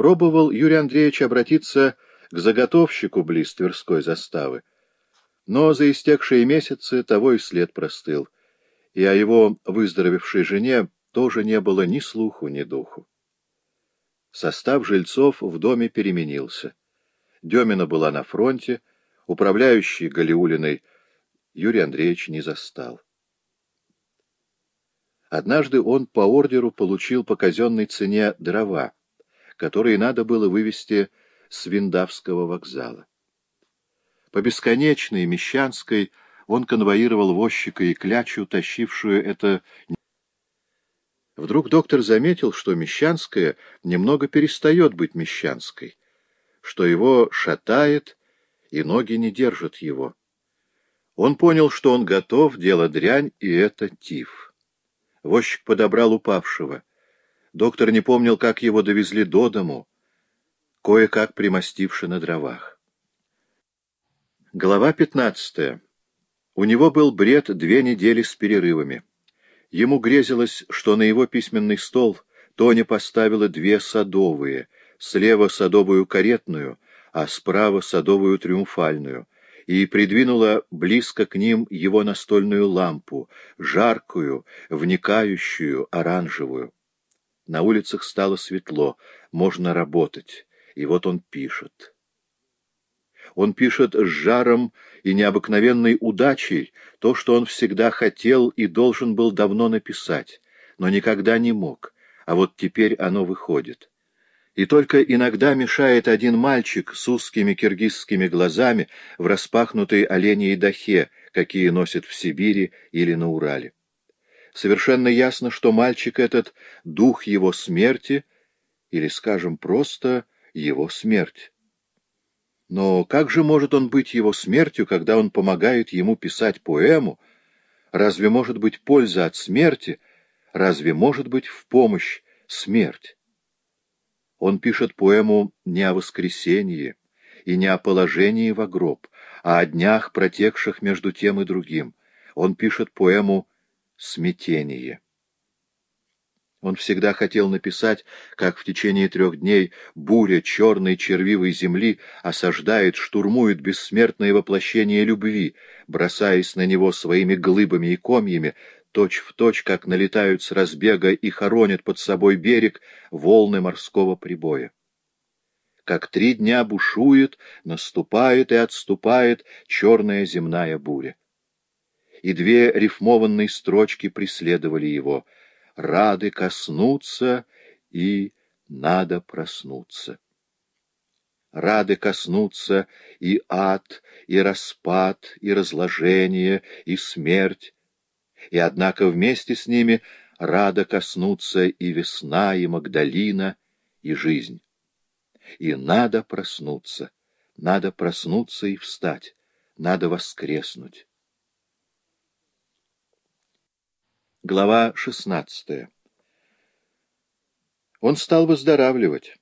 Пробовал Юрий Андреевич обратиться к заготовщику близ Тверской заставы, но за истекшие месяцы того и след простыл, и о его выздоровевшей жене тоже не было ни слуху, ни духу. Состав жильцов в доме переменился. Демина была на фронте, управляющий Галиулиной Юрий Андреевич не застал. Однажды он по ордеру получил по казенной цене дрова, которые надо было вывести с Виндавского вокзала. По бесконечной Мещанской он конвоировал возчика и клячу, тащившую это... Вдруг доктор заметил, что Мещанская немного перестает быть Мещанской, что его шатает, и ноги не держат его. Он понял, что он готов, дело дрянь, и это тиф. Возчик подобрал упавшего. Доктор не помнил, как его довезли до дому, кое-как примостивши на дровах. Глава пятнадцатая. У него был бред две недели с перерывами. Ему грезилось, что на его письменный стол Тоня поставила две садовые, слева садовую каретную, а справа садовую триумфальную, и придвинула близко к ним его настольную лампу, жаркую, вникающую, оранжевую. На улицах стало светло, можно работать, и вот он пишет. Он пишет с жаром и необыкновенной удачей то, что он всегда хотел и должен был давно написать, но никогда не мог, а вот теперь оно выходит. И только иногда мешает один мальчик с узкими киргизскими глазами в распахнутой оленей дахе, какие носят в Сибири или на Урале. Совершенно ясно, что мальчик этот — дух его смерти, или, скажем, просто его смерть. Но как же может он быть его смертью, когда он помогает ему писать поэму? Разве может быть польза от смерти? Разве может быть в помощь смерть? Он пишет поэму не о воскресении и не о положении в гроб, а о днях, протекших между тем и другим. Он пишет поэму «Смятение». Он всегда хотел написать, как в течение трех дней буря черной червивой земли осаждает, штурмует бессмертное воплощение любви, бросаясь на него своими глыбами и комьями, точь в точь, как налетают с разбега и хоронят под собой берег волны морского прибоя. Как три дня бушует, наступает и отступает черная земная буря. И две рифмованные строчки преследовали его — рады коснуться и надо проснуться. Рады коснуться и ад, и распад, и разложение, и смерть, и, однако, вместе с ними рада коснуться и весна, и Магдалина, и жизнь. И надо проснуться, надо проснуться и встать, надо воскреснуть. Глава 16 Он стал выздоравливать.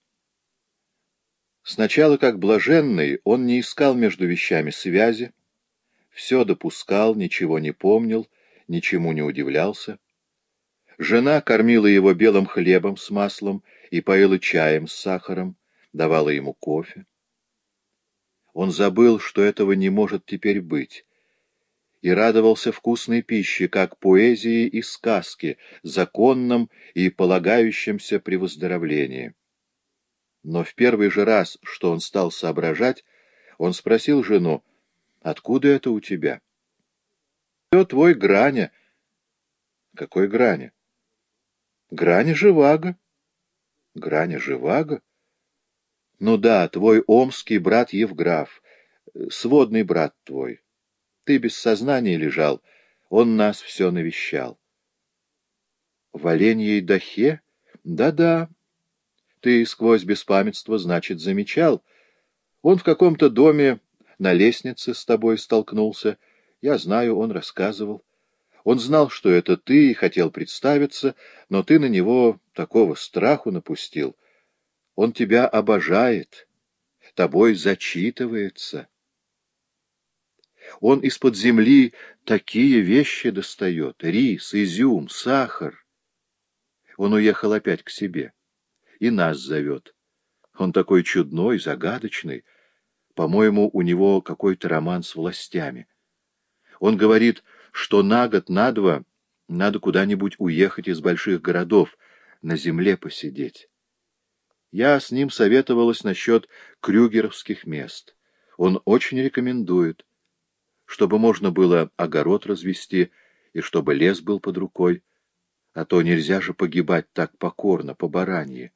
Сначала, как блаженный, он не искал между вещами связи, все допускал, ничего не помнил, ничему не удивлялся. Жена кормила его белым хлебом с маслом и поила чаем с сахаром, давала ему кофе. Он забыл, что этого не может теперь быть, и радовался вкусной пище, как поэзии и сказке, законном и полагающемся при выздоровлении. Но в первый же раз, что он стал соображать, он спросил жену, «Откуда это у тебя?» «Все твой Граня». «Какой Граня?» «Граня Живаго». «Граня Живаго?» «Ну да, твой омский брат Евграф, сводный брат твой». Ты без сознания лежал, он нас все навещал. В Оленьей дахе? Да-да. Ты сквозь беспамятство, значит, замечал. Он в каком-то доме на лестнице с тобой столкнулся. Я знаю, он рассказывал. Он знал, что это ты, и хотел представиться, но ты на него такого страху напустил. Он тебя обожает, тобой зачитывается. Он из-под земли такие вещи достает — рис, изюм, сахар. Он уехал опять к себе и нас зовет. Он такой чудной, загадочный. По-моему, у него какой-то роман с властями. Он говорит, что на год, на два надо куда-нибудь уехать из больших городов, на земле посидеть. Я с ним советовалась насчет крюгеровских мест. Он очень рекомендует, чтобы можно было огород развести и чтобы лес был под рукой, а то нельзя же погибать так покорно, по баранье.